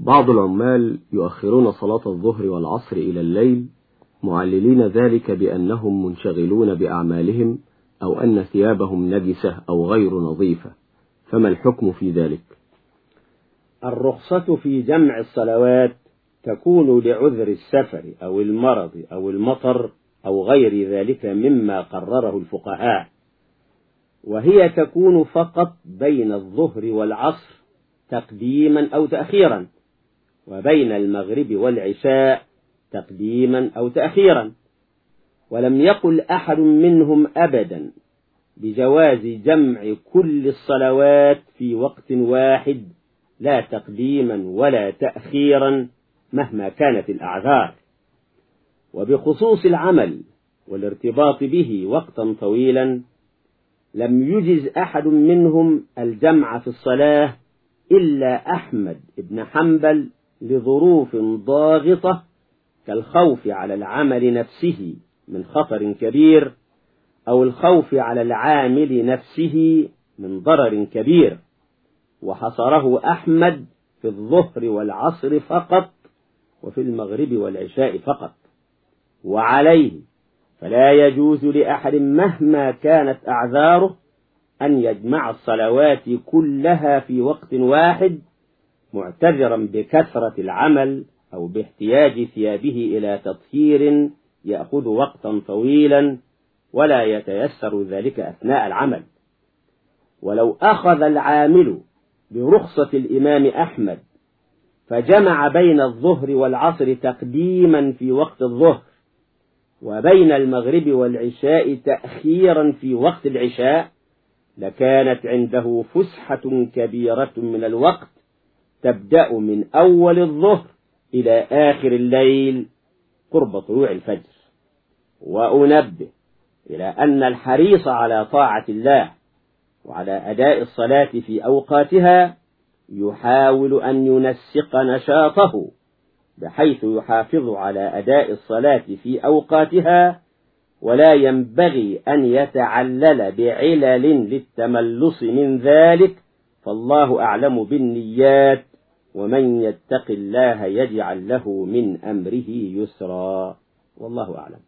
بعض العمال يؤخرون صلاة الظهر والعصر إلى الليل معللين ذلك بأنهم منشغلون بأعمالهم أو أن ثيابهم نجسة أو غير نظيفة. فما الحكم في ذلك؟ الرخصة في جمع الصلوات تكون لعذر السفر أو المرض أو المطر أو غير ذلك مما قرره الفقهاء. وهي تكون فقط بين الظهر والعصر تقديما أو تأخيرا. وبين المغرب والعشاء تقديما أو تأخيرا. ولم يقل أحد منهم أبدا بجواز جمع كل الصلوات في وقت واحد لا تقديما ولا تأخيرا مهما كانت الأعذار. وبخصوص العمل والارتباط به وقتا طويلا لم يجز أحد منهم الجمع في الصلاة إلا أحمد بن حنبل لظروف ضاغطة كالخوف على العمل نفسه من خطر كبير أو الخوف على العامل نفسه من ضرر كبير. وحصره أحمد في الظهر والعصر فقط وفي المغرب والعشاء فقط. وعليه فلا يجوز لأحد مهما كانت أعذاره أن يجمع الصلوات كلها في وقت واحد معتذرا بكثرة العمل أو باحتياج ثيابه إلى تطهير يأخذ وقتا طويلا ولا يتيسر ذلك أثناء العمل. ولو أخذ العامل برخصة الإمام أحمد فجمع بين الظهر والعصر تقديما في وقت الظهر وبين المغرب والعشاء تأخيرا في وقت العشاء لكانت عنده فسحة كبيرة من الوقت تبدأ من أول الظهر إلى آخر الليل قرب طلوع الفجر. وأنبه إلى أن الحريص على طاعة الله وعلى أداء الصلاة في أوقاتها يحاول أن ينسق نشاطه بحيث يحافظ على أداء الصلاة في أوقاتها ولا ينبغي أن يتعلل بعلل للتملص من ذلك فالله أعلم بالنيات ومن يتق الله يجعل له من أمره يسرا. والله أعلم.